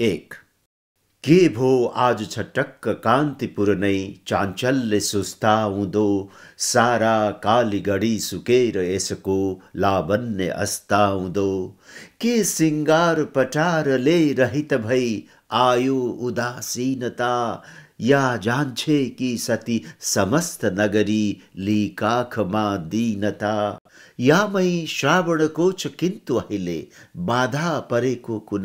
एक। के भो आज छटक्क कान्तिपुर नै चाञ्चल्य सुस्ता हुँदो सारा काली घडी सुकेर यसको लावण्य अस्ता हुँदो के सिङ्गार पटारले रहित भई, आयो उदासीनता, या जान्छे कि सती समस्त नगरी ली काखमा दीनता या यामै श्रावणको छ किन्तु अहिले, बाधा परेको कुन।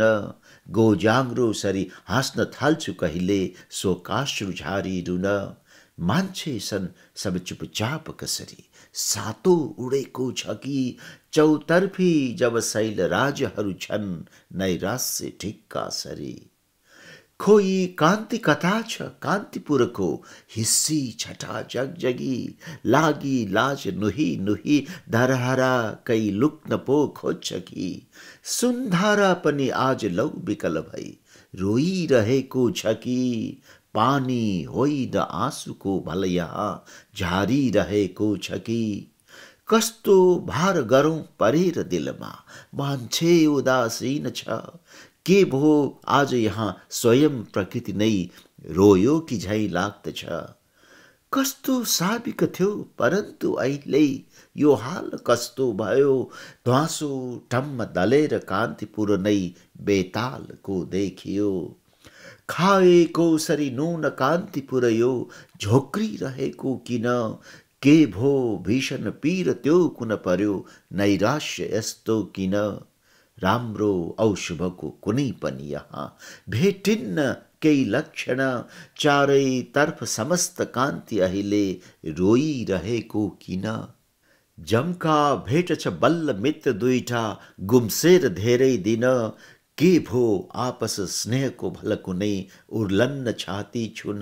गोजाङ्रो सरी हाँस्न थाल्छु कहिले शोकाश्रु झारी रुन। मान्छे छन् सब चुपचाप कसरी। सातो उडेको छ कि चौतर्फी जब शैल राजहरू छन् नैराश्य ठिक्का सरी। खोई कान्ति कथा छ कान्तिपुरको हिस्सी छटा जगजगी लागि लाज नुही नुही, धरहरा कै लुक्न पो खोज्छ कि सुन्धारा पनि आज लौ विकल भई रोइरहेको छ कि पानी होइन आँसुको भल यहाँ झारिरहेको छ कि कस्तो भार गरौँ परेर दिलमा, मान्छे उदासीन छ। के भो आज यहाँ स्वयं प्रकृति नै रोयो कि झै लाग्दछ कस्तो साबिक थियो, परन्तु अहिले यो हाल कस्तो भयो? ध्वासो टम्म दलेर कान्तिपुर नै बेतालको देखियो। खाएको सरी नुन कान्तिपुर यो झोक्रिरहेको किन? के भो भीषण पीर त्यो कुन पर्यो? नैराश्य यस्तो किन? राम्रो औशुभको कुनै पनि यहाँ भेटिन्न केही लक्षण चारैतर्फ समस्त कान्ति अहिले रोइरहेको किन? जमका भेट छ बल्ल मित्र दुईटा गुम्सेर धेरै दिन। के भो आपस स्नेहको भल कुनै उर्लन्न छाती छुन?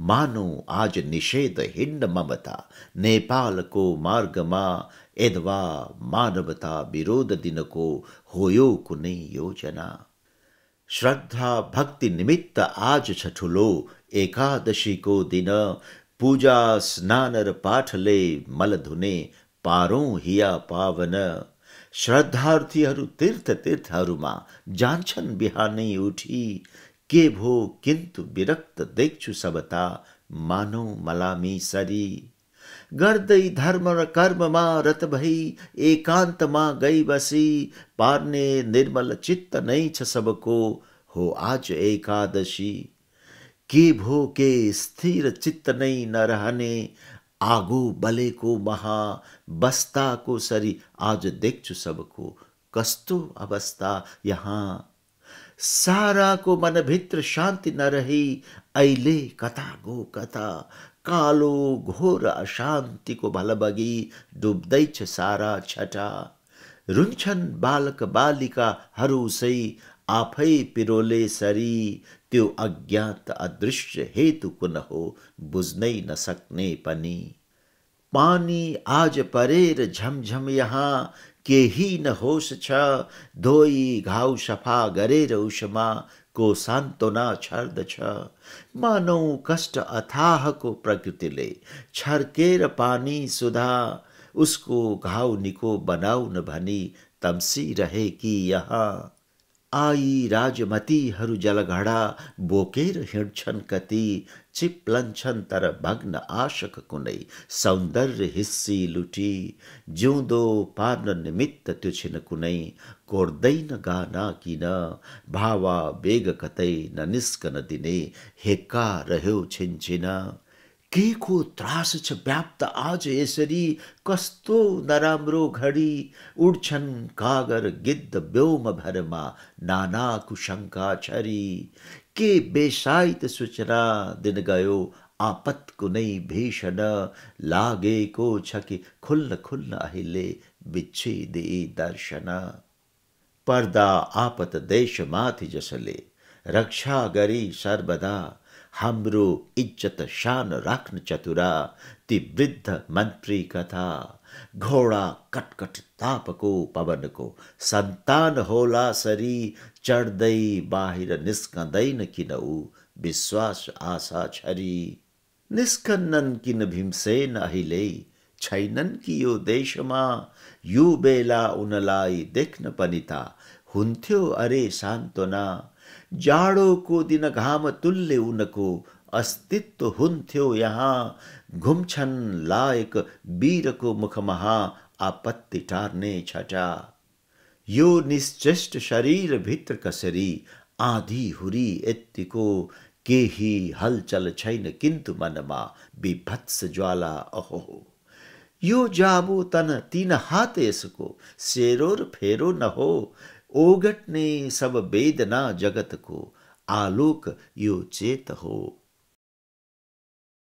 मानौ आज निषेध हिण्ड ममता नेपालको मार्गमा यद्वा मानवता विरोध दिनको हो यो कुनै योजना। श्रद्धा भक्ति निमित्त आज छ ठुलो एकादशीको दिन, पूजा स्नान र पाठले मल धुने पारौँ हिया पावन। श्रद्धार्थीहरू तीर्थ तीर्थहरूमा जान्छन् बिहानै उठी के भो किन्तु विरक्त देख्छु सबता, मानौ मलामी सरी। गर्दै धर्म र कर्ममा रत भई एकान्तमा गई बसी। पार्ने निर्मल चित्त नै छ सबको, हो आज एकादशी। के भो के स्थिर चित्त नै नरहने आगो बलेको महा बस्ताको सरी। आज देख्छु सबको, कस्तो अवस्था यहाँ। साराको मनभित्र शान्ति नरही अहिले कता गो कता कालो घोर अशान्तिको भलबगी डुब्दैछ सारा छटा। रुन्छन् बालक बालिकाहरू सै आफै पिरोले सरी। त्यो अज्ञात अदृश्य हेतु कुन हो बुझ्नै नसक्ने पनि। पानी आज परेर झमझम यहाँ, के ही न होश छ। धोई घाउ सफ़ा गरेर उसमा को सान्त्वना छर्दछ मानौ कष्ट अथाह को प्रकृति प्रकृतिले, छर्केर पानी सुधा। उसको घाउ निको बनाऊ न भनी तमसी रहे कि यहाँ। आई राजमतीहरू जलघडा बोकेर हिँड्छन् कति चिप्लन्छन् तर भग्न आशक कुनै सौन्दर्य हिस्सी लुटी जिउँदो पार्न निमित्त त्यो छिन कुनै, कोर्दैन गाना किन, भावा बेग कतै ननिस्कन दिने, हेक्का रह्यो छिनछिन। के को त्रास छ व्याप्त आज यसरी कस्तो नराम्रो घडी उड्छन् कागर गिद्ध भरमा नाना कुशङ्का छरी। के बेसाइत सूचना दिन गयो आपत कुनै भीषण लागेको छ कि खुल्ल खुल्ल अहिले विच्छेदे दर्शन। पर्दा आपत देशमाथि जसले रक्षा गरी सर्वदा हाम्रो इज़्ज़त शान राख्न चतुरा ती वृद्ध मन्त्री कथा। घोडा कटकट तापको पवनको सन्तान होला सरी चढ्दै बाहिर निस्कँदैन किन ऊ विश्वास आशा छरी। निस्कन्नन् किन भीमसेन अहिले छैनन् कि यो देशमा, यो बेला उनलाई देख्न पनि त हुन्थ्यो अरे सान्त्वना जाडोको दिन घाम तुल्य उनको अस्तित्व हुन्थ्यो यहाँ। घुम्छन् लायक वीरको मुखमहा आपत्ति टार्ने छटा। यो निश्चेष्ट शरीरभित्र कसरी आधी हुरी यत्तिको केही हलचल छैन किन्तु मनमा विभत्स ज्वाला अहो। यो जाबो तन तीन हात यसको सेरो र फेरो न हो ओगट्ने सब वेदना जगत को आलोक यो चेत हो।